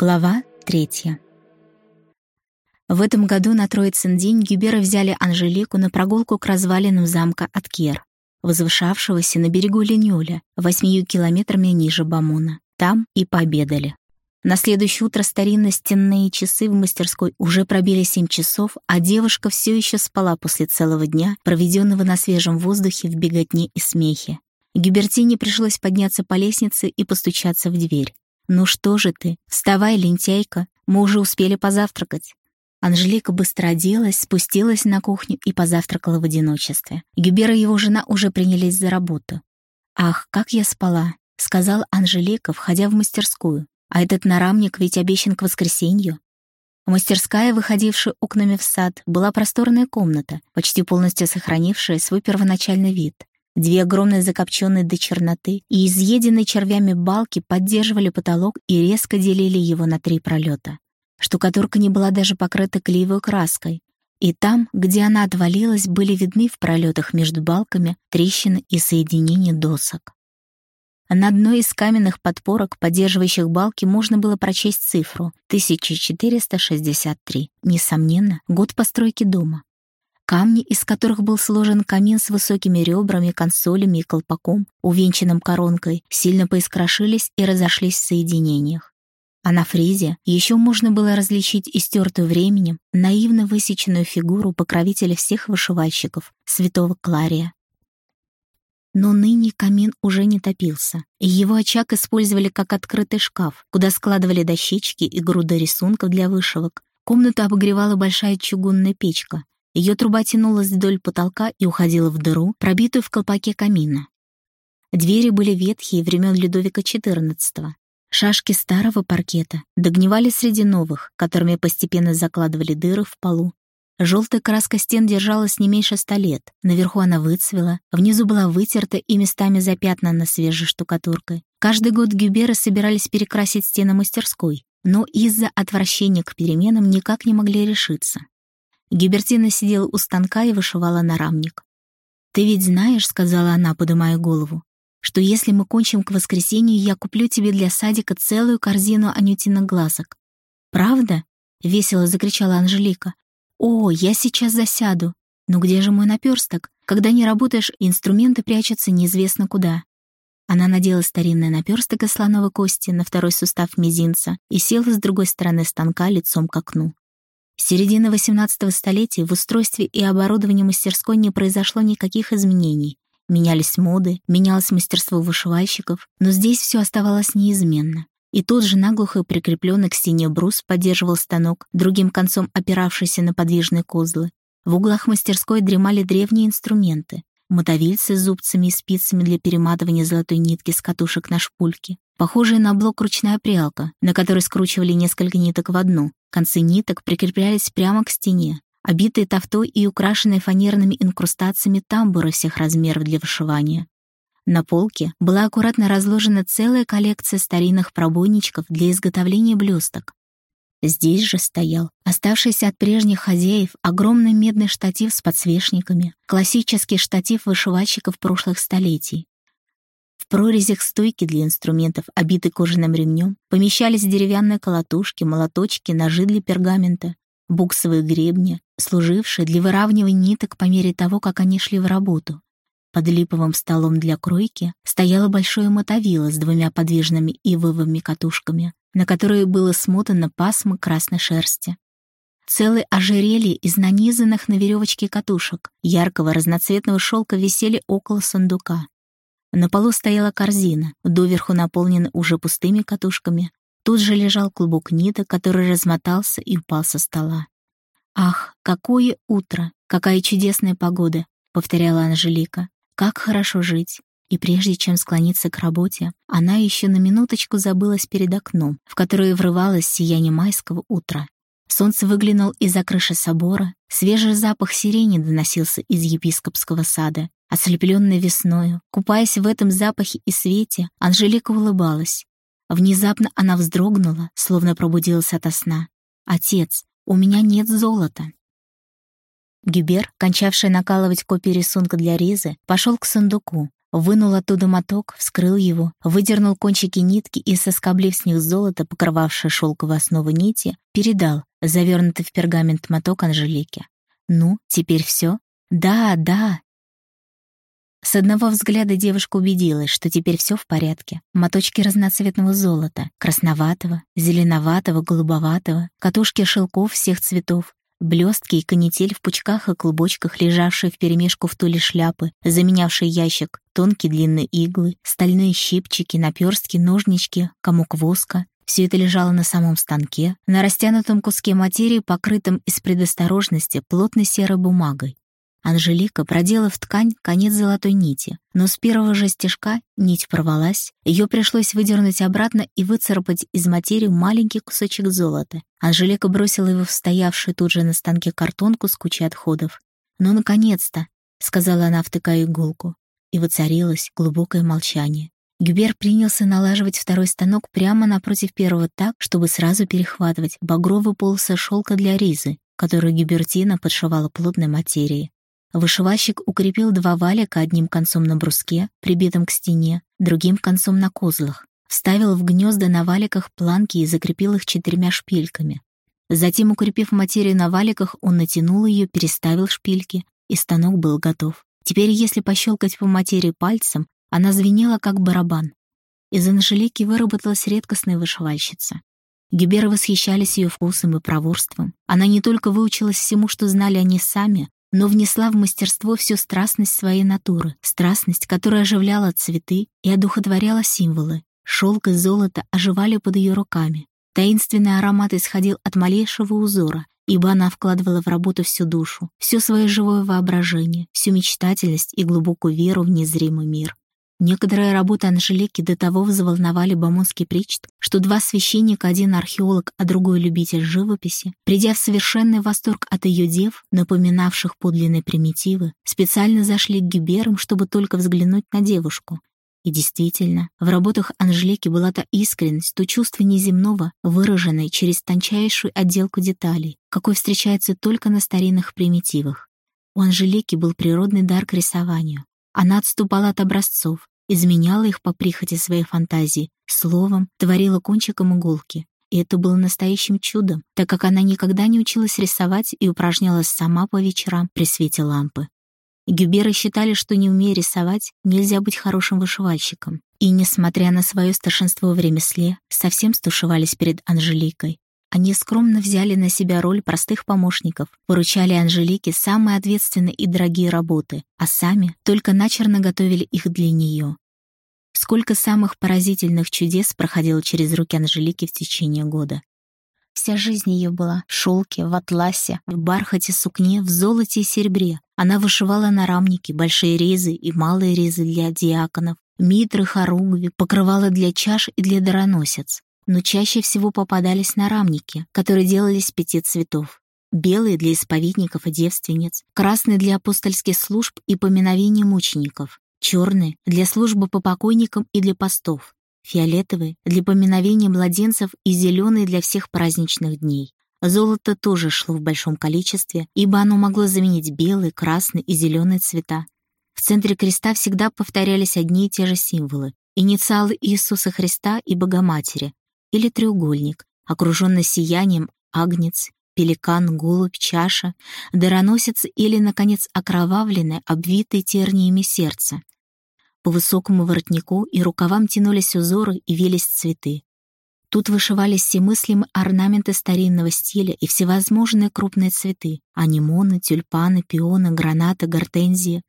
Глава третья. В этом году на Троицын день Гюбера взяли Анжелику на прогулку к развалинам замка Аткер, возвышавшегося на берегу Ленюля, восьмию километрами ниже Бамуна. Там и пообедали. На следующее утро старинные стенные часы в мастерской уже пробили семь часов, а девушка все еще спала после целого дня, проведенного на свежем воздухе в беготне и смехе. Гюбертине пришлось подняться по лестнице и постучаться в дверь. «Ну что же ты? Вставай, лентяйка, мы уже успели позавтракать». Анжелика быстро оделась, спустилась на кухню и позавтракала в одиночестве. Гюбера и его жена уже принялись за работу. «Ах, как я спала», — сказала Анжелика, входя в мастерскую. «А этот нарамник ведь обещан к воскресенью». Мастерская, выходившая окнами в сад, была просторная комната, почти полностью сохранившая свой первоначальный вид. Две огромные закопченные до черноты и изъеденные червями балки поддерживали потолок и резко делили его на три пролета. Штукатурка не была даже покрыта клеевой краской, и там, где она отвалилась, были видны в пролетах между балками трещины и соединения досок. На одной из каменных подпорок, поддерживающих балки, можно было прочесть цифру 1463. Несомненно, год постройки дома. Камни, из которых был сложен камин с высокими ребрами, консолями и колпаком, увенчанным коронкой, сильно поискрошились и разошлись в соединениях. А на фризе еще можно было различить истертую временем наивно высеченную фигуру покровителя всех вышивальщиков, святого Клария. Но ныне камин уже не топился, и его очаг использовали как открытый шкаф, куда складывали дощечки и груды рисунков для вышивок. Комнату обогревала большая чугунная печка, ее труба тянулась вдоль потолка и уходила в дыру, пробитую в колпаке камина. Двери были ветхие времен Людовика XIV. Шашки старого паркета догнивали среди новых, которыми постепенно закладывали дыры в полу. Желтая краска стен держалась не меньше ста лет. Наверху она выцвела, внизу была вытерта и местами запятнана свежей штукатуркой. Каждый год Гюберы собирались перекрасить стены мастерской, но из-за отвращения к переменам никак не могли решиться. Гибертина сидела у станка и вышивала на рамник. «Ты ведь знаешь, — сказала она, подымая голову, — что если мы кончим к воскресенью, я куплю тебе для садика целую корзину анютиных глазок». «Правда?» — весело закричала Анжелика. «О, я сейчас засяду. Но где же мой наперсток? Когда не работаешь, инструменты прячутся неизвестно куда». Она надела старинный наперсток из слоновой кости на второй сустав мизинца и села с другой стороны станка лицом к окну. Середины XVIII столетия в устройстве и оборудовании мастерской не произошло никаких изменений. Менялись моды, менялось мастерство вышивальщиков, но здесь все оставалось неизменно. И тот же наглухо прикрепленный к стене брус поддерживал станок, другим концом опиравшийся на подвижные козлы. В углах мастерской дремали древние инструменты. Мотовильцы с зубцами и спицами для перематывания золотой нитки с катушек на шпульке. Похожая на блок ручная прялка, на которой скручивали несколько ниток в одну, Концы ниток прикреплялись прямо к стене, обитые тафтой и украшенные фанерными инкрустациями тамбуры всех размеров для вышивания. На полке была аккуратно разложена целая коллекция старинных пробойничков для изготовления блесток. Здесь же стоял оставшийся от прежних хозяев огромный медный штатив с подсвечниками, классический штатив вышивальщиков прошлых столетий. В прорезях стойки для инструментов, обитой кожаным ремнем, помещались деревянные колотушки, молоточки, ножи для пергамента, буксовые гребни, служившие для выравнивания ниток по мере того, как они шли в работу. Под липовым столом для кройки стояло большое мотовило с двумя подвижными ивовыми катушками, на которые было смотано пасмо красной шерсти. Целые ожерелья из нанизанных на веревочке катушек яркого разноцветного шелка висели около сундука. На полу стояла корзина, доверху наполнена уже пустыми катушками. Тут же лежал клубок ниток, который размотался и упал со стола. «Ах, какое утро! Какая чудесная погода!» — повторяла Анжелика. «Как хорошо жить!» И прежде чем склониться к работе, она еще на минуточку забылась перед окном, в которое врывалось сияние майского утра. Солнце выглянуло из-за крыши собора, свежий запах сирени доносился из епископского сада. Ослепленная весною, купаясь в этом запахе и свете, Анжелика улыбалась. Внезапно она вздрогнула, словно пробудилась ото сна. «Отец, у меня нет золота». Гюбер, кончавший накалывать копии рисунка для Ризы, пошел к сундуку, Вынул оттуда моток, вскрыл его, выдернул кончики нитки и, соскоблив с них золото, покрывавшее шелковую основу нити, передал, завернутый в пергамент моток Анжелике. «Ну, теперь все? Да, да!» С одного взгляда девушка убедилась, что теперь все в порядке. Моточки разноцветного золота, красноватого, зеленоватого, голубоватого, катушки шелков всех цветов, Блестки и канитель в пучках и клубочках, лежавшие вперемешку в туле шляпы, заменявшие ящик, тонкие длинные иглы, стальные щипчики, наперстки, ножнички, комок воска. Все это лежало на самом станке, на растянутом куске материи, покрытом из предосторожности плотной серой бумагой. Анжелика продела в ткань конец золотой нити, но с первого же стежка нить порвалась, ее пришлось выдернуть обратно и выцарапать из материи маленький кусочек золота. Анжелика бросила его в стоявшую тут же на станке картонку с кучей отходов. «Ну, наконец-то!» — сказала она, втыкая иголку. И воцарилось глубокое молчание. Гюбер принялся налаживать второй станок прямо напротив первого так, чтобы сразу перехватывать багровый полосы шелка для ризы, которую Гюбертина подшивала плотной материей. Вышивальщик укрепил два валика одним концом на бруске, прибитом к стене, другим концом на козлах. Вставил в гнезда на валиках планки и закрепил их четырьмя шпильками. Затем, укрепив материю на валиках, он натянул ее, переставил шпильки, и станок был готов. Теперь, если пощелкать по материи пальцем, она звенела, как барабан. Из Анжелики выработалась редкостная вышивальщица. Гюберы восхищались ее вкусом и проворством. Она не только выучилась всему, что знали они сами, но внесла в мастерство всю страстность своей натуры, страстность, которая оживляла цветы и одухотворяла символы. Шелк и золото оживали под ее руками. Таинственный аромат исходил от малейшего узора, ибо она вкладывала в работу всю душу, все свое живое воображение, всю мечтательность и глубокую веру в незримый мир. Некоторые работы Анжелики до того взволновали Бамонский причт, что два священника, один археолог, а другой любитель живописи, придя в совершенный восторг от ее дев, напоминавших подлинные примитивы, специально зашли к Гюберам, чтобы только взглянуть на девушку. И действительно, в работах Анжелики была та искренность, то чувство неземного, выраженное через тончайшую отделку деталей, какой встречается только на старинных примитивах. У Анжелики был природный дар к рисованию, она отступала от образцов, изменяла их по прихоти своей фантазии, словом, творила кончиком иголки. И это было настоящим чудом, так как она никогда не училась рисовать и упражнялась сама по вечерам при свете лампы. Гюберы считали, что не умея рисовать, нельзя быть хорошим вышивальщиком. И, несмотря на свое старшинство в ремесле, совсем стушевались перед Анжеликой. Они скромно взяли на себя роль простых помощников, поручали Анжелике самые ответственные и дорогие работы, а сами только начерно готовили их для нее. Сколько самых поразительных чудес проходило через руки Анжелики в течение года. Вся жизнь ее была в шелке, в атласе, в бархате, сукне, в золоте и серебре. Она вышивала на рамники большие резы и малые резы для диаконов, митры, хоругви, покрывала для чаш и для дароносец но чаще всего попадались нарамники, которые делались пяти цветов. Белые для исповедников и девственниц, красные для апостольских служб и поминовений мучеников, черные для службы по покойникам и для постов, фиолетовые для поминовения младенцев и зеленые для всех праздничных дней. Золото тоже шло в большом количестве, ибо оно могло заменить белый, красный и зеленый цвета. В центре креста всегда повторялись одни и те же символы — инициалы Иисуса Христа и Богоматери, или треугольник, окруженный сиянием агнец, пеликан, голубь, чаша, дароносец или, наконец, окровавленное, обвитое терниями сердце. По высокому воротнику и рукавам тянулись узоры и вились цветы. Тут вышивались все мыслимые орнаменты старинного стиля и всевозможные крупные цветы — анимоны, тюльпаны, пионы, гранаты, гортензии.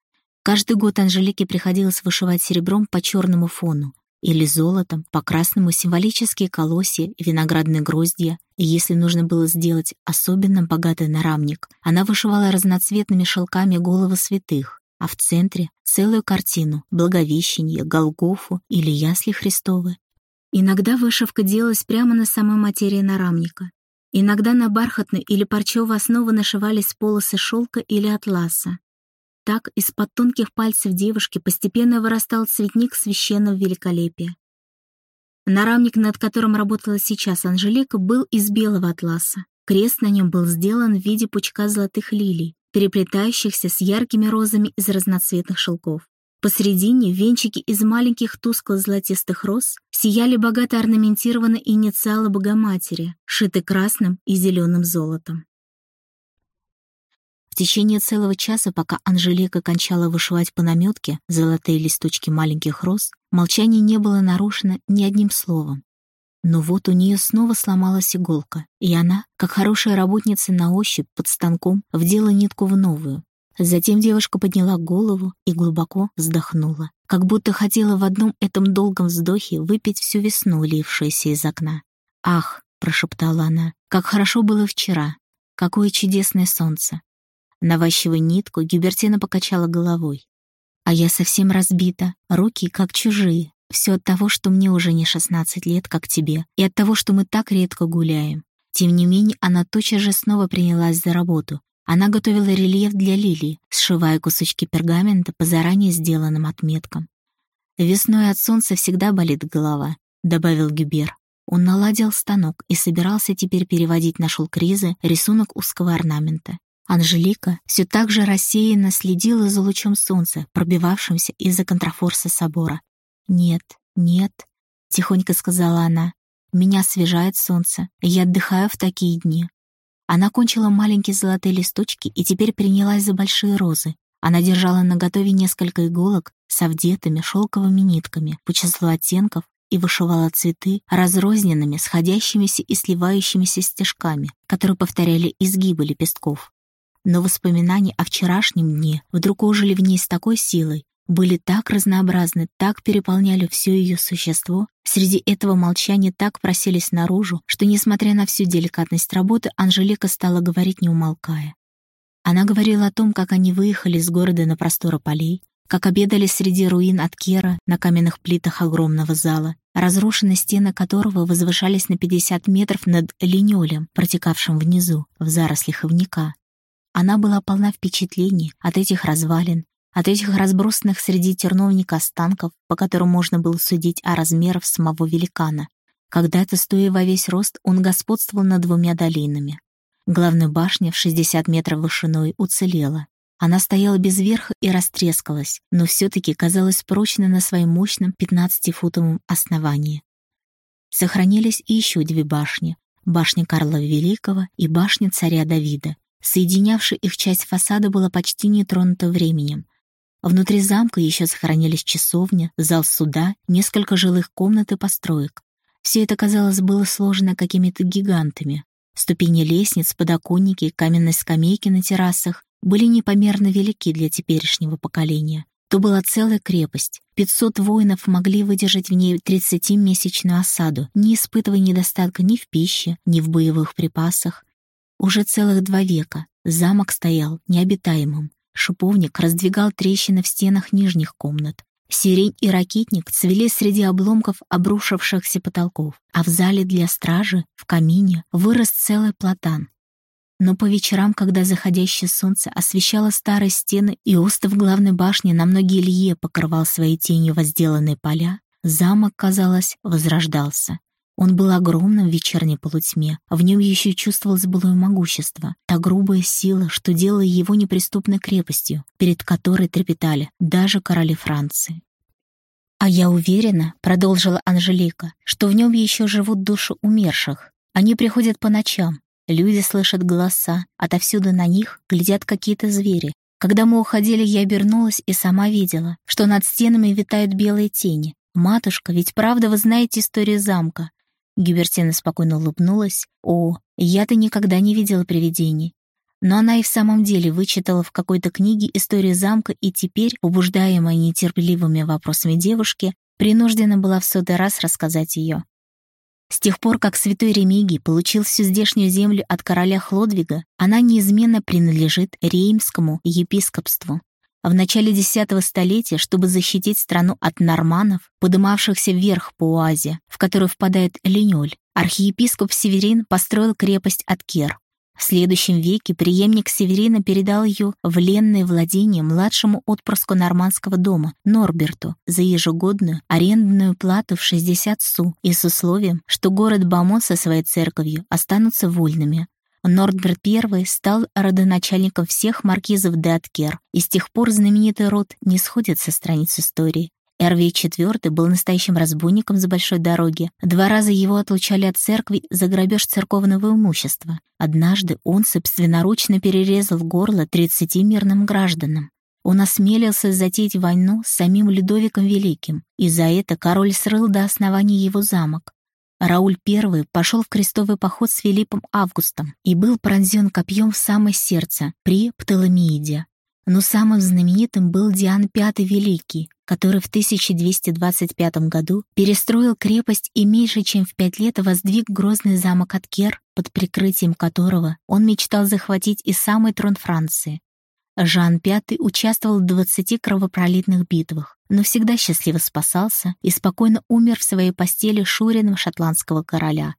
Каждый год Анжелике приходилось вышивать серебром по черному фону, или золотом, по-красному символические колосья и виноградные гроздья, и если нужно было сделать особенно богатый нарамник, она вышивала разноцветными шелками головы святых, а в центре — целую картину — Благовещение, Голгофу или Ясли Христовы. Иногда вышивка делалась прямо на самой материи нарамника. Иногда на бархатной или парчевой основы нашивались полосы шелка или атласа. Так из-под тонких пальцев девушки постепенно вырастал цветник священного великолепия. Нарамник, над которым работала сейчас Анжелика, был из белого атласа. Крест на нем был сделан в виде пучка золотых лилий, переплетающихся с яркими розами из разноцветных шелков. Посредине венчики из маленьких тускло-золотистых роз сияли богато орнаментированные инициалы Богоматери, шиты красным и зеленым золотом. Течение целого часа, пока Анжелика кончала вышивать по наметке золотые листочки маленьких роз, молчание не было нарушено ни одним словом. Но вот у нее снова сломалась иголка, и она, как хорошая работница на ощупь под станком, вдела нитку в новую, Затем девушка подняла голову и глубоко вздохнула, как будто хотела в одном этом долгом вздохе выпить всю весну, лившуюся из окна. «Ах!» — прошептала она. «Как хорошо было вчера! Какое чудесное солнце!» Наващивая нитку, Гюбертина покачала головой. «А я совсем разбита, руки как чужие. Все от того, что мне уже не 16 лет, как тебе, и от того, что мы так редко гуляем. Тем не менее, она тотчас же снова принялась за работу, она готовила рельеф для лилий, сшивая кусочки пергамента по заранее сделанным отметкам. «Весной от солнца всегда болит голова», — добавил Гюбер. Он наладил станок и собирался теперь переводить на шелк ризы рисунок узкого орнамента. Анжелика все так же рассеянно следила за лучом солнца, пробивавшимся из-за контрафорса собора. «Нет, нет», — тихонько сказала она, — «меня освежает солнце, я отдыхаю в такие дни. Она кончила маленькие золотые листочки и теперь принялась за большие розы. Она держала наготове несколько иголок с овдетыми шелковыми нитками по числу оттенков и вышивала цветы разрозненными, сходящимися и сливающимися стежками, которые повторяли изгибы лепестков. Но воспоминания о вчерашнем дне вдруг ожили в ней с такой силой, были так разнообразны, так переполняли все ее существо, среди этого молчания так просились наружу, что, несмотря на всю деликатность работы, Анжелика стала говорить, не умолкая. Она говорила о том, как они выехали из города на просторы полей, как обедали среди руин от Кера на каменных плитах огромного зала, разрушенные стены которого возвышались на 50 метров над линолем, протекавшим внизу, в зарослях ивника. Она была полна впечатлений от этих развалин, от этих разбросанных среди терновника останков, по которым можно было судить о размерах самого великана. Когда-то, стоя во весь рост, он господствовал над двумя долинами. Главная башня в 60 метров вышиной уцелела. Она стояла без верха и растрескалась, но все-таки казалась прочной на своем мощном 15-футовом основании. Сохранились и еще две башни — башня Карла Великого и башня царя Давида. Соединявшая их часть фасада была почти не тронута временем, Внутри замка еще сохранились часовня, зал суда, несколько жилых комнат и построек. Все это, казалось, было сложено какими-то гигантами. Ступени лестниц, подоконники, каменные скамейки на террасах были непомерно велики для теперешнего поколения. То была целая крепость. 500 воинов могли выдержать в ней 30-месячную осаду, не испытывая недостатка ни в пище, ни в боевых припасах. Уже целых два века замок стоял необитаемым. Шиповник раздвигал трещины в стенах нижних комнат. Сирень и ракитник цвели среди обломков обрушившихся потолков, а в зале для стражи, в камине, вырос целый платан. Но по вечерам, когда заходящее солнце освещало старые стены и остов главной башни на многие лье покрывал своей тенью возделанные поля, замок, казалось, возрождался. Он был огромным в вечерней полутьме, в нем еще чувствовалось былое могущество, та грубая сила, что делала его неприступной крепостью, перед которой трепетали даже короли Франции. «А я уверена», — продолжила Анжелика, «что в нем еще живут души умерших. Они приходят по ночам, люди слышат голоса, отовсюду на них глядят какие-то звери. Когда мы уходили, я обернулась и сама видела, что над стенами витают белые тени. «Матушка, ведь правда вы знаете историю замка? Гюбертина спокойно улыбнулась. «О, я-то никогда не видела привидений». Но она и в самом деле вычитала в какой-то книге историю замка и теперь, побуждаемая нетерпеливыми вопросами девушки, принуждена была в сотый раз рассказать ее. С тех пор, как святой Ремигий получил всю здешнюю землю от короля Хлодвига, она неизменно принадлежит реймскому епископству. В начале X столетия, чтобы защитить страну от норманов, подымавшихся вверх по Уазе, в которую впадает Линёль, архиепископ Северин построил крепость Аткер. В следующем веке преемник Северина передал ее в ленное владение младшему отпрыску нормандского дома Норберту за ежегодную арендную плату в 60 су и с условием, что город Бамон со своей церковью останутся вольными. Нордберт I стал родоначальником всех маркизов де Аткер, и с тех пор знаменитый род не сходит со страниц истории. Эрвей IV был настоящим разбойником за большой дороги. Два раза его отлучали от церкви за грабеж церковного имущества. Однажды он собственноручно перерезал горло 30 мирным гражданам. Он осмелился затеять войну с самим Людовиком Великим, и за это король срыл до основания его замок. Рауль I пошел в крестовый поход с Филиппом Августом и был пронзен копьем в самое сердце при Птолемеиде. Но самым знаменитым был Диан V Великий, который в 1225 году перестроил крепость и меньше чем в пять лет воздвиг грозный замок Аткер, под прикрытием которого он мечтал захватить и самый трон Франции. Жан V участвовал в 20 кровопролитных битвах, но всегда счастливо спасался и спокойно умер в своей постели шурином шотландского короля.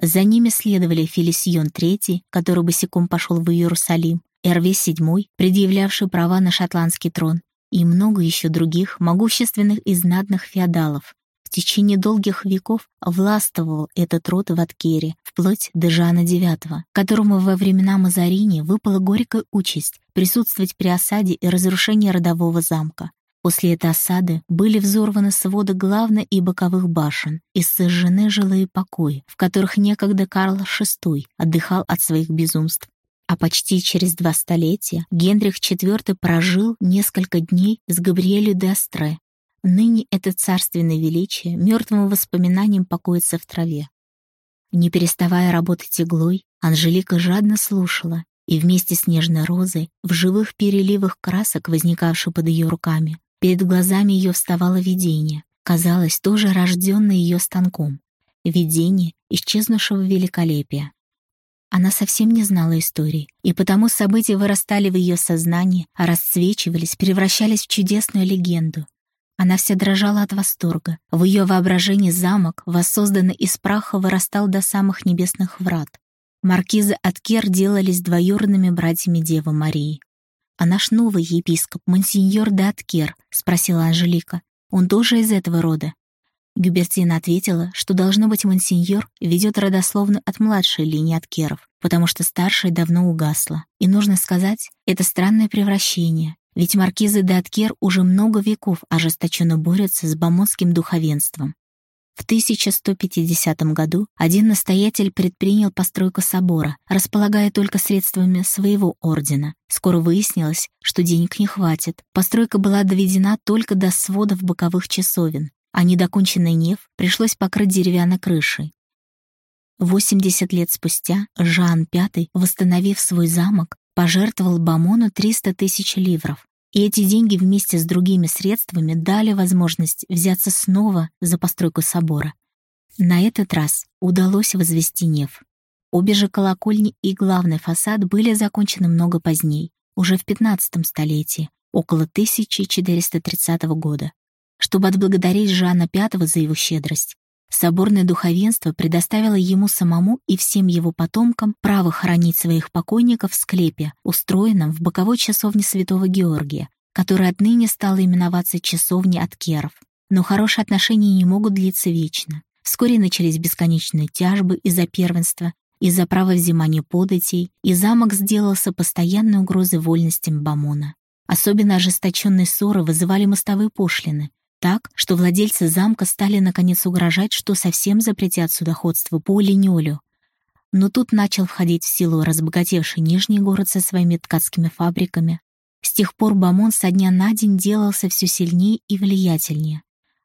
За ними следовали Фелисион III, который босиком пошел в Иерусалим, Эрве VII, предъявлявший права на шотландский трон, и много еще других могущественных и знатных феодалов. Течение долгих веков властвовал этот род в Аткере, вплоть до Жана IX, которому во времена Мазарини выпала горькая участь присутствовать при осаде и разрушении родового замка. После этой осады были взорваны своды главной и боковых башен и сожжены жилые покои, в которых некогда Карл VI отдыхал от своих безумств. А почти через два столетия Генрих IV прожил несколько дней с Габриэлью де Астре. Ныне это царственное величие мертвым воспоминанием покоится в траве. Не переставая работать иглой, Анжелика жадно слушала, и вместе с нежной розой, в живых переливах красок, возникавших под ее руками, Перед глазами ее вставало видение, казалось, тоже рожденное ее станком. Видение исчезнувшего великолепия. Она совсем не знала истории, и потому события вырастали в ее сознании, а расцвечивались, превращались в чудесную легенду. Она вся дрожала от восторга. В ее воображении замок, воссозданный из праха, вырастал до самых небесных врат. Маркизы Аткер делались двоюродными братьями Девы Марии. «А наш новый епископ, монсеньор де Аткер?» — спросила Анжелика. «Он тоже из этого рода?» Гюбертина ответила, что, должно быть, монсеньор ведет родословную от младшей линии Аткеров, потому что старшая давно угасла. И нужно сказать, это странное превращение, ведь маркизы де Аткер уже много веков ожесточенно борются с бомонским духовенством. В 1150 году один настоятель предпринял постройку собора, располагая только средствами своего ордена. Скоро выяснилось, что денег не хватит. Постройка была доведена только до сводов боковых часовен, а недоконченный неф пришлось покрыть деревянной крышей. 80 лет спустя Жан V, восстановив свой замок, пожертвовал Бамону 300 тысяч ливров, и эти деньги вместе с другими средствами дали возможность взяться снова за постройку собора. На этот раз удалось возвести неф. Обе же колокольни и главный фасад были закончены много позднее, уже в 15 столетии, около 1430 года. Чтобы отблагодарить Жана V за его щедрость, соборное духовенство предоставило ему самому и всем его потомкам право хоронить своих покойников в склепе, устроенном в боковой часовне святого Георгия, которая отныне стала именоваться часовней от Керов. Но хорошие отношения не могут длиться вечно. Вскоре начались бесконечные тяжбы из-за первенства, из-за права взимания податей, и замок сделался постоянной угрозой вольностям Бамона. Особенно ожесточенные ссоры вызывали мостовые пошлины, так, что владельцы замка стали наконец угрожать, что совсем запретят судоходство по Линёлю. Но тут начал входить в силу разбогатевший Нижний город со своими ткацкими фабриками. С тех пор Бамон со дня на день делался все сильнее и влиятельнее.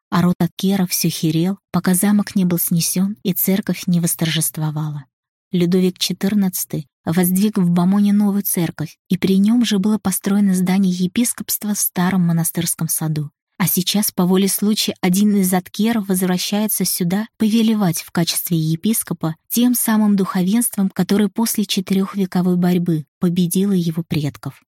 А род Акера все херел, пока замок не был снесен и церковь не восторжествовала. Людовик XIV воздвиг в Бамоне новую церковь, и при нем же было построено здание епископства в старом монастырском саду. А сейчас, по воле случая, один из аткеров возвращается сюда повелевать в качестве епископа тем самым духовенством, которое после четырехвековой борьбы победило его предков.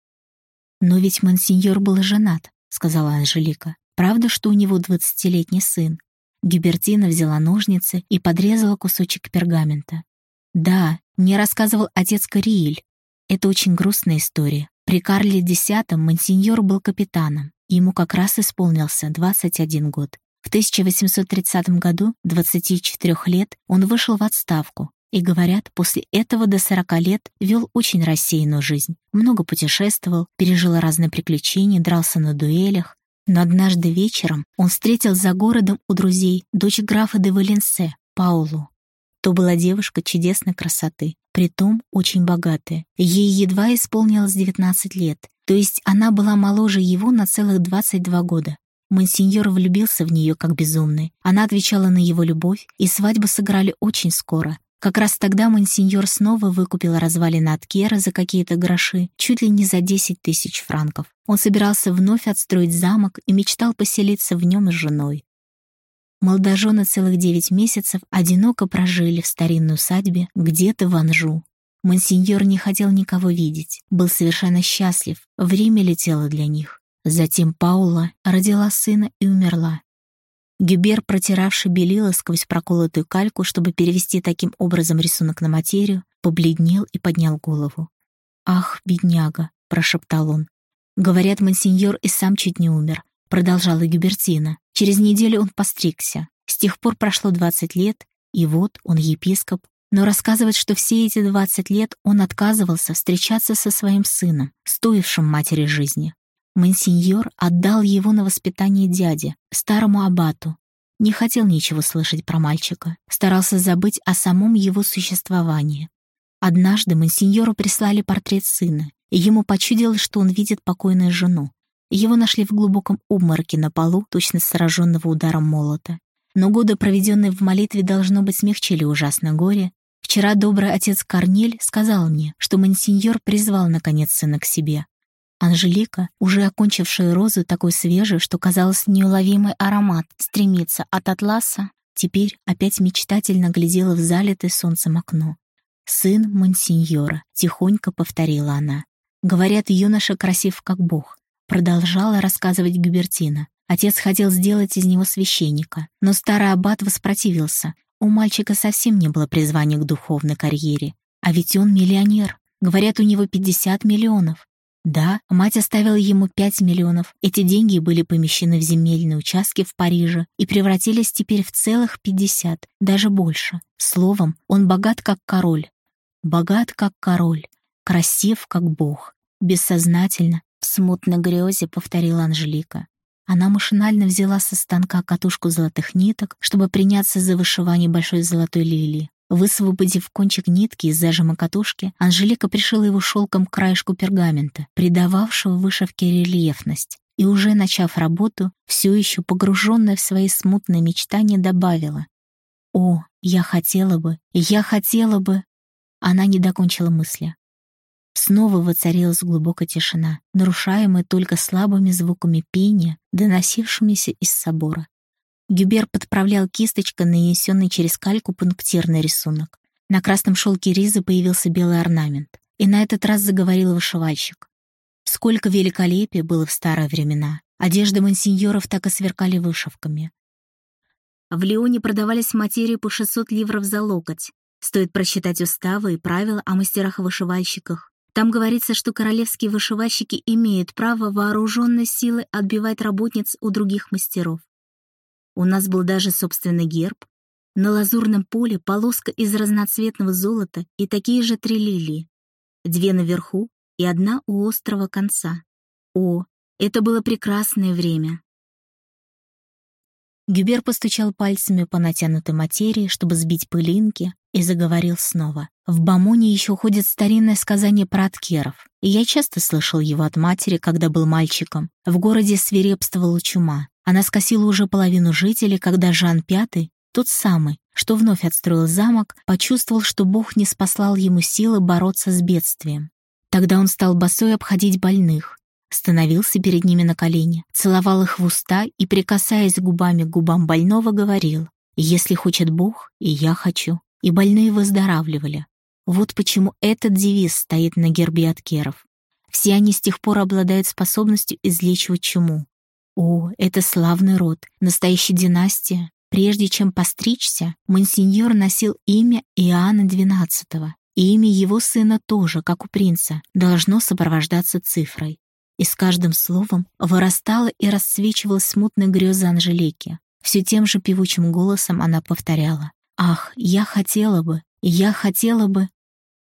«Но ведь монсеньор был женат», — сказала Анжелика. «Правда, что у него двадцатилетний сын?» Гибертина взяла ножницы и подрезала кусочек пергамента. «Да, мне рассказывал отец Карииль. Это очень грустная история. При Карле X монсеньор был капитаном. Ему как раз исполнился 21 год. В 1830 году, 24 лет, он вышел в отставку, И говорят, после этого до 40 лет вел очень рассеянную жизнь. Много путешествовал, пережил разные приключения, дрался на дуэлях. Но однажды вечером он встретил за городом у друзей дочь графа де Валенсе, Паулу. То была девушка чудесной красоты, притом очень богатая. Ей едва исполнилось 19 лет, то есть она была моложе его на целых 22 года. Монсеньор влюбился в нее как безумный. Она отвечала на его любовь, и свадьбу сыграли очень скоро. Как раз тогда монсеньор снова выкупил развалины от Кера за какие-то гроши, чуть ли не за 10 тысяч франков. Он собирался вновь отстроить замок и мечтал поселиться в нем с женой. Молодожены целых девять месяцев одиноко прожили в старинной усадьбе где-то в Анжу. Монсеньор не хотел никого видеть, был совершенно счастлив, время летело для них. Затем Паула родила сына и умерла. Гюбер, протиравший белила сквозь проколотую кальку, чтобы перевести таким образом рисунок на материю, побледнел и поднял голову. «Ах, бедняга!» — прошептал он. «Говорят, монсеньор и сам чуть не умер продолжала Гюбертина. Через неделю он постригся. С тех пор прошло 20 лет, и вот он епископ. Но рассказывает, что все эти 20 лет он отказывался встречаться со своим сыном, стоившим матери жизни. Монсеньор отдал его на воспитание дяде, старому аббату. Не хотел ничего слышать про мальчика, старался забыть о самом его существовании. Однажды монсеньору прислали портрет сына, и ему почудилось, что он видит покойную жену. Его нашли в глубоком обмороке на полу, точно сраженного ударом молота. Но годы, проведенные в молитве, должно быть, смягчили ужасное горе. Вчера добрый отец Корнель сказал мне, что мансиньор призвал, наконец, сына к себе. Анжелика, уже окончившая розу, такой свежей, что казалось неуловимый аромат, стремится от атласа, теперь опять мечтательно глядела в залитое солнцем окно. «Сын мансиньора», — тихонько повторила она. Говорят, юноша красив, как бог. Продолжала рассказывать Губертина. Отец хотел сделать из него священника, но старый аббат воспротивился. У мальчика совсем не было призвания к духовной карьере. А ведь он миллионер. Говорят, у него 50 миллионов. Да, мать оставила ему 5 миллионов. Эти деньги были помещены в земельные участки в Париже и превратились теперь в целых 50, даже больше. Словом, он богат как король. Богат как король, красив как бог. Бессознательно, смутной грезе повторила Анжелика. Она машинально взяла со станка катушку золотых ниток, чтобы приняться за вышивание большой золотой лилии. Высвободив кончик нитки из зажима катушки, Анжелика пришила его шелком к краешку пергамента, придававшего вышивке рельефность. И уже начав работу, все еще погруженная в свои смутные мечтания, добавила. «О, я хотела бы, я хотела бы...» Она не докончила мысли. Снова воцарилась глубокая тишина, нарушаемая только слабыми звуками пения, доносившимися из собора. Гюбер подправлял кисточкой нанесенный через кальку пунктирный рисунок. На красном шелке ризы появился белый орнамент. И на этот раз заговорил вышивальщик. Сколько великолепия было в старые времена. Одежды мансиньоров так и сверкали вышивками. В Лионе продавались материи по 600 ливров за локоть. Стоит прочитать уставы и правила о мастерах-вышивальщиках. Там говорится, что королевские вышивальщики имеют право вооруженной силой отбивать работниц у других мастеров. У нас был даже собственный герб. На лазурном поле полоска из разноцветного золота и такие же три лилии. Две наверху и одна у острого конца. О, это было прекрасное время. Гюбер постучал пальцами по натянутой материи, чтобы сбить пылинки, и заговорил снова. В Бамоне еще ходит старинное сказание про аткеров, и я часто слышал его от матери, когда был мальчиком. В городе свирепствовала чума. Она скосила уже половину жителей, когда Жан Пятый, тот самый, что вновь отстроил замок, почувствовал, что Бог не спаслал ему силы бороться с бедствием. Тогда он стал босой обходить больных, становился перед ними на колени, целовал их в уста и, прикасаясь губами к губам больного, говорил «Если хочет Бог, и я хочу». И больные выздоравливали. Вот почему этот девиз стоит на гербе аткеров. Все они с тех пор обладают способностью излечивать чуму. О, это славный род, настоящая династия. Прежде чем постричься, монсеньор носил имя Иоанна XII. И имя его сына тоже, как у принца, должно сопровождаться цифрой и с каждым словом вырастала и расцвечивалась смутная греза Анжелики. Все тем же певучим голосом она повторяла. «Ах, я хотела бы, Я хотела бы...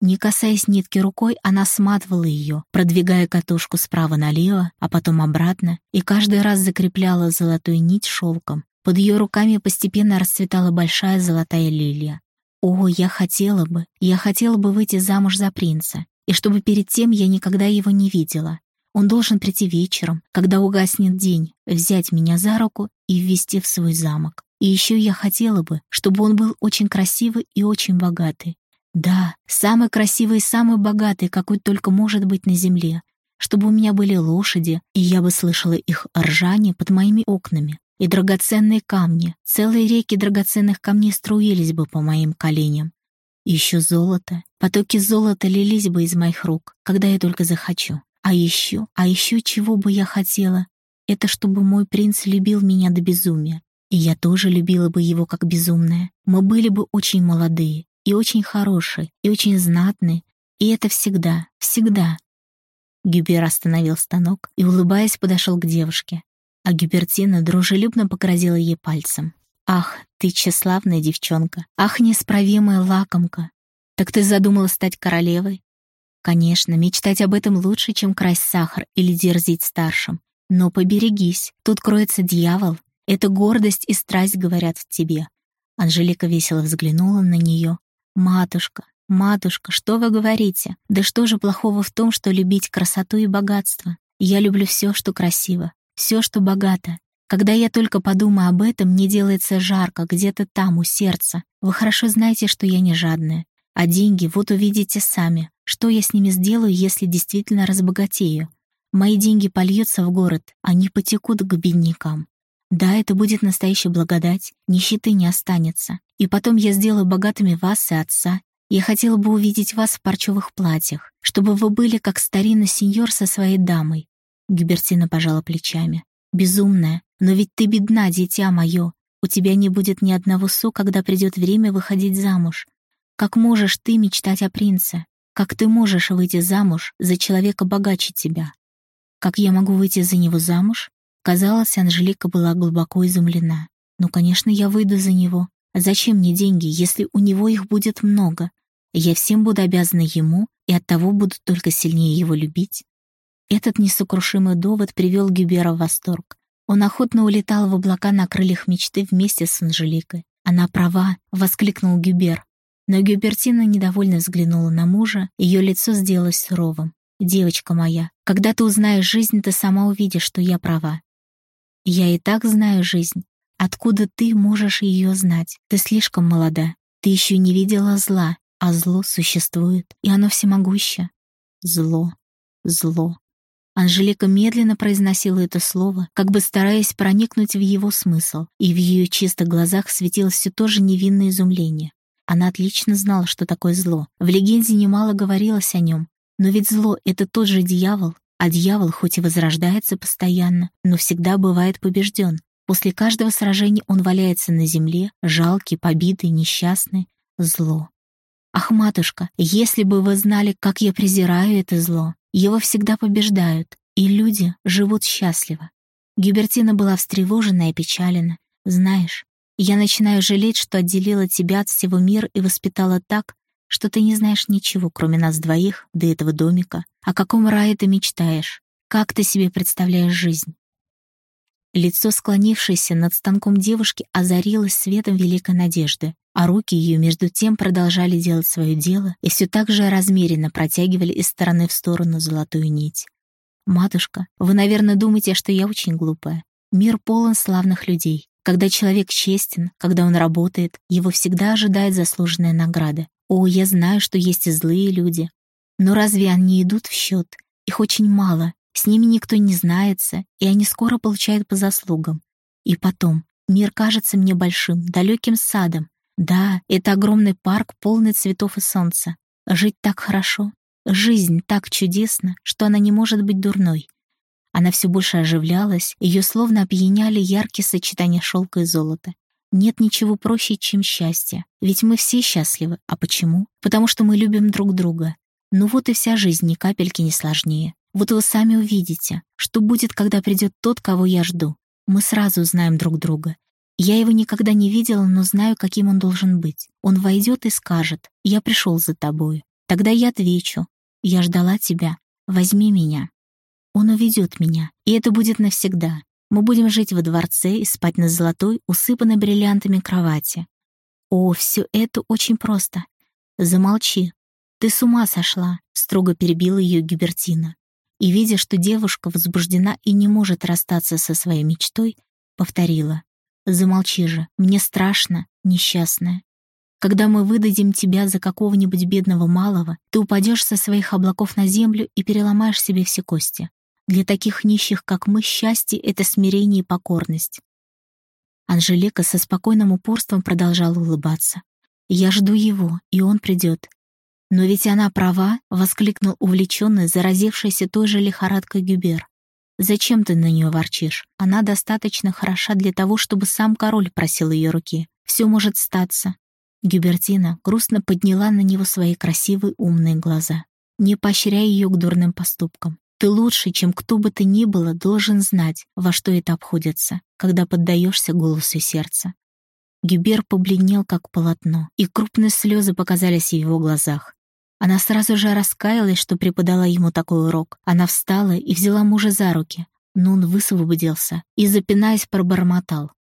Не касаясь нитки рукой, она сматывала ее, продвигая катушку справа налево, а потом обратно, и каждый раз закрепляла золотую нить шелком. Под ее руками постепенно расцветала большая золотая лилия. О, я хотела бы, я хотела бы выйти замуж за принца, и чтобы перед тем я никогда его не видела. Он должен прийти вечером, когда угаснет день, взять меня за руку и ввести в свой замок. И еще я хотела бы, чтобы он был очень красивый и очень богатый, да, самый красивый и самый богатый, какой только может быть на земле. Чтобы у меня были лошади, и я бы слышала их ржание под моими окнами. И драгоценные камни, целые реки драгоценных камней струились бы по моим коленям. И еще золото. Потоки золота лились бы из моих рук, когда я только захочу. А еще, а еще чего бы я хотела? Это чтобы мой принц любил меня до безумия. И я тоже любила бы его как безумная. Мы были бы очень молодые, и очень хороший, и очень знатный, и это всегда, всегда. Гюбер остановил станок и, улыбаясь, подошел к девушке. А Гюбертина дружелюбно погрозила ей пальцем. «Ах, ты тщеславная девчонка! Ах, неисправимая лакомка! Так ты задумала стать королевой?» «Конечно, мечтать об этом лучше, чем красть сахар или дерзить старшим. Но поберегись, тут кроется дьявол. Это гордость и страсть говорят в тебе». Анжелика весело взглянула на нее, «Матушка, матушка, что вы говорите? Да что же плохого в том, что любить красоту и богатство? Я люблю все, что красиво, все, что богато. Когда я только подумаю об этом, мне делается жарко где-то там, у сердца. Вы хорошо знаете, что я не жадная. А деньги вот увидите сами. Что я с ними сделаю, если действительно разбогатею? Мои деньги польются в город, они потекут к беднякам. Да, это будет настоящая благодать, нищеты не останется. И потом я сделаю богатыми вас и отца. Я хотела бы увидеть вас в парчевых платьях, чтобы вы были как старинный сеньор со своей дамой. Гюбертина пожала плечами. Безумная, но ведь ты бедна, дитя мое. У тебя не будет ни одного су, когда придет время выходить замуж. Как можешь ты мечтать о принце? Как ты можешь выйти замуж за человека богаче тебя? Как я могу выйти за него замуж? Казалось, Анжелика была глубоко изумлена. «Ну, конечно, я выйду за него. А зачем мне деньги, если у него их будет много? Я всем буду обязана ему, и оттого буду только сильнее его любить». Этот несокрушимый довод привел Гюбера в восторг. Он охотно улетал в облака на крыльях мечты вместе с Анжеликой. «Она права!» — воскликнул Гюбер. Но Гюбертина недовольно взглянула на мужа, ее лицо сделалось суровым. «Девочка моя, когда ты узнаешь жизнь, ты сама увидишь, что я права. Я и так знаю жизнь. Откуда ты можешь ее знать? Ты слишком молода. Ты еще не видела зла, а зло существует, и оно всемогуще. Зло, зло. Анжелика медленно произносила это слово, как бы стараясь проникнуть в его смысл, и в ее чистых глазах светилось все то же невинное изумление. Она отлично знала, что такое зло. В легенде немало говорилось о нем. Но ведь зло — это тот же дьявол, а дьявол хоть и возрождается постоянно, но всегда бывает побежден. После каждого сражения он валяется на земле, жалкий, побитый, несчастный. Зло. Ах, матушка, если бы вы знали, как я презираю это зло. Его всегда побеждают, и люди живут счастливо. Гюбертина была встревожена и опечалена. Знаешь, я начинаю жалеть, что отделила тебя от всего мира и воспитала так, что ты не знаешь ничего, кроме нас двоих, до этого домика. О каком рае ты мечтаешь? Как ты себе представляешь жизнь?» Лицо, склонившееся над станком девушки, озарилось светом великой надежды, а руки ее между тем продолжали делать свое дело и все так же размеренно протягивали из стороны в сторону золотую нить. «Матушка, вы, наверное, думаете, что я очень глупая. Мир полон славных людей. Когда человек честен, когда он работает, его всегда ожидает заслуженная награда. О, я знаю, что есть и злые люди. Но разве они идут в счет? Их очень мало, с ними никто не знается, и они скоро получают по заслугам. И потом, мир кажется мне большим, далеким садом. Да, это огромный парк, полный цветов и солнца. Жить так хорошо. Жизнь так чудесна, что она не может быть дурной. Она все больше оживлялась, ее словно опьяняли яркие сочетания шелка и золота. Нет ничего проще, чем счастье. Ведь мы все счастливы. А почему? Потому что мы любим друг друга. Ну вот и вся жизнь ни капельки не сложнее. Вот вы сами увидите, что будет, когда придет тот, кого я жду. Мы сразу знаем друг друга. Я его никогда не видела, но знаю, каким он должен быть. Он войдет и скажет «Я пришел за тобой». Тогда я отвечу «Я ждала тебя. Возьми меня». Он уведет меня, и это будет навсегда. Мы будем жить во дворце и спать на золотой, усыпанной бриллиантами кровати. О, все это очень просто. Замолчи. Ты с ума сошла, строго перебила ее Гюбертина. И, видя, что девушка возбуждена и не может расстаться со своей мечтой, повторила. Замолчи же, мне страшно, несчастная. Когда мы выдадим тебя за какого-нибудь бедного малого, ты упадешь со своих облаков на землю и переломаешь себе все кости. Для таких нищих, как мы, счастье — это смирение и покорность. Анжелика со спокойным упорством продолжала улыбаться. «Я жду его, и он придет. «Но ведь она права», — воскликнул увлеченный, заразившийся той же лихорадкой Гюбер. «Зачем ты на нее ворчишь? Она достаточно хороша для того, чтобы сам король просил ее руки. Все может статься». Гюбертина грустно подняла на него свои красивые умные глаза. «Не поощряй ее к дурным поступкам. Ты лучше, чем кто бы ты ни было, должен знать, во что это обходится, когда поддаешься голосу сердца». Гюбер побледнел, как полотно, и крупные слезы показались в его глазах. Она сразу же раскаялась, что преподала ему такой урок. Она встала и взяла мужа за руки, но он высвободился и, запинаясь, пробормотал.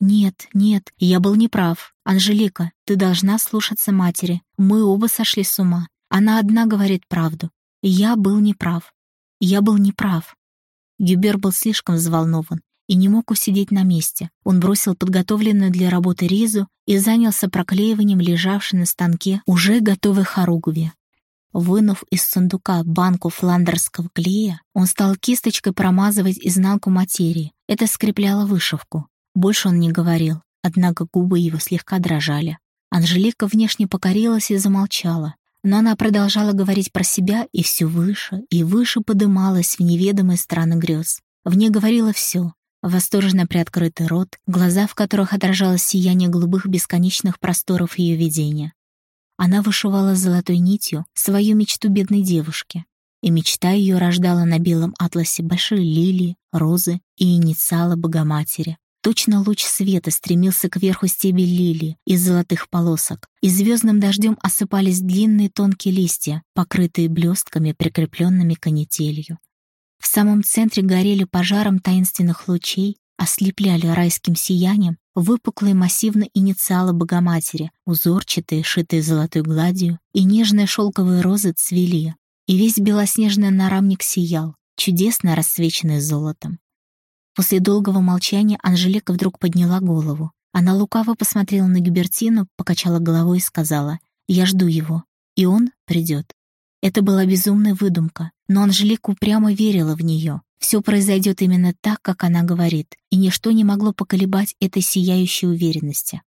«Нет, нет, я был неправ. Анжелика, ты должна слушаться матери. Мы оба сошли с ума. Она одна говорит правду. Я был неправ. Я был неправ». Гюбер был слишком взволнован и не мог усидеть на месте. Он бросил подготовленную для работы ризу и занялся проклеиванием лежавшей на станке уже готовой хоругви. Вынув из сундука банку фландерского клея, он стал кисточкой промазывать изнанку материи. Это скрепляло вышивку. Больше он не говорил, однако губы его слегка дрожали. Анжелика внешне покорилась и замолчала, но она продолжала говорить про себя и все выше и выше подымалась в неведомые страны грез. В ней говорило все Восторженно приоткрытый рот, глаза, в которых отражалось сияние голубых бесконечных просторов ее видения. Она вышивала золотой нитью свою мечту бедной девушки, и мечта ее рождала на белом атласе большие лилии, розы и инициалы Богоматери. Точно луч света стремился кверху стебель лилии из золотых полосок, и звездным дождем осыпались длинные тонкие листья, покрытые блестками, прикрепленными канителью. В самом центре горели пожаром таинственных лучей, ослепляли райским сиянием выпуклые массивные инициалы Богоматери, узорчатые, шитые золотой гладью, и нежные шелковые розы цвели, и весь белоснежный нарамник сиял, чудесно рассвеченный золотом. После долгого молчания Анжелика вдруг подняла голову. Она лукаво посмотрела на Гюбертину, покачала головой и сказала, «Я жду его, и он придет». Это была безумная выдумка, но Анжелика упрямо верила в нее. Все произойдет именно так, как она говорит, и ничто не могло поколебать этой сияющей уверенности.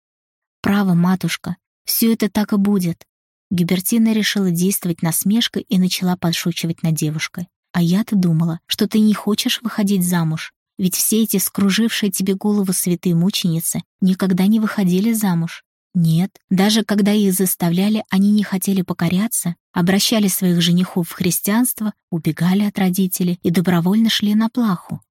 «Право, матушка, все это так и будет». Гибертина решила действовать насмешкой и начала подшучивать над девушкой. «А я-то думала, что ты не хочешь выходить замуж, ведь все эти скружившие тебе голову святые мученицы никогда не выходили замуж. Нет, даже когда их заставляли, они не хотели покоряться, обращали своих женихов в христианство, убегали от родителей и добровольно шли на плаху.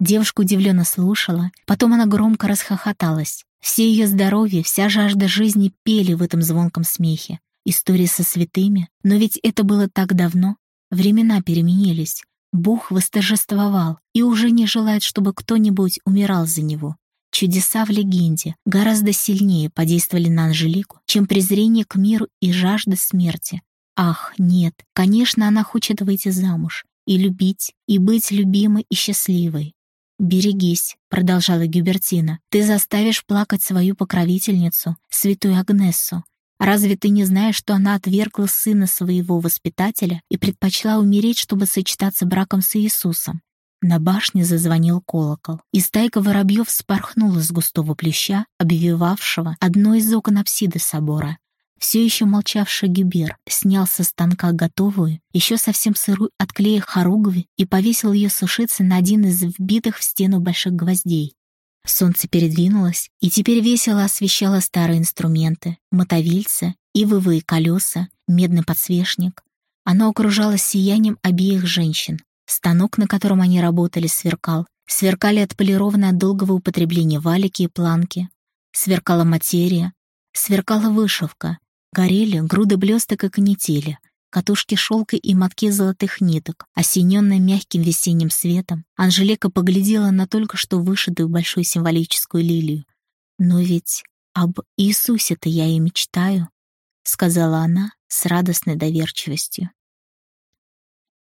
Девушка удивленно слушала, потом она громко расхохоталась. Все ее здоровье, вся жажда жизни пели в этом звонком смехе. История со святыми, но ведь это было так давно. Времена переменились. Бог восторжествовал и уже не желает, чтобы кто-нибудь умирал за него. Чудеса в легенде гораздо сильнее подействовали на Анжелику, чем презрение к миру и жажда смерти. Ах, нет, конечно, она хочет выйти замуж, и любить, и быть любимой и счастливой. «Берегись», — продолжала Гюбертина, «ты заставишь плакать свою покровительницу, святую Агнессу. Разве ты не знаешь, что она отвергла сына своего воспитателя и предпочла умереть, чтобы сочетаться браком с Иисусом? На башне зазвонил колокол, и стайка воробьев спорхнула с густого плюща, обвивавшего одно из окон апсиды собора. Все еще молчавший Гибер снял со станка готовую, еще совсем сырую от клея хоругви и повесил ее сушиться на один из вбитых в стену больших гвоздей. Солнце передвинулось и теперь весело освещало старые инструменты, мотовильцы, ивовые колеса, медный подсвечник. Оно окружало сиянием обеих женщин, Станок, на котором они работали, сверкал, Сверкали отполированные от долгого употребления валики и планки. Сверкала материя, сверкала вышивка, горели груды блесток и канители, катушки шелка и мотки золотых ниток. Осененная мягким весенним светом, Анжелика поглядела на только что вышитую большую символическую лилию. «Но ведь об Иисусе-то я и мечтаю», — сказала она с радостной доверчивостью.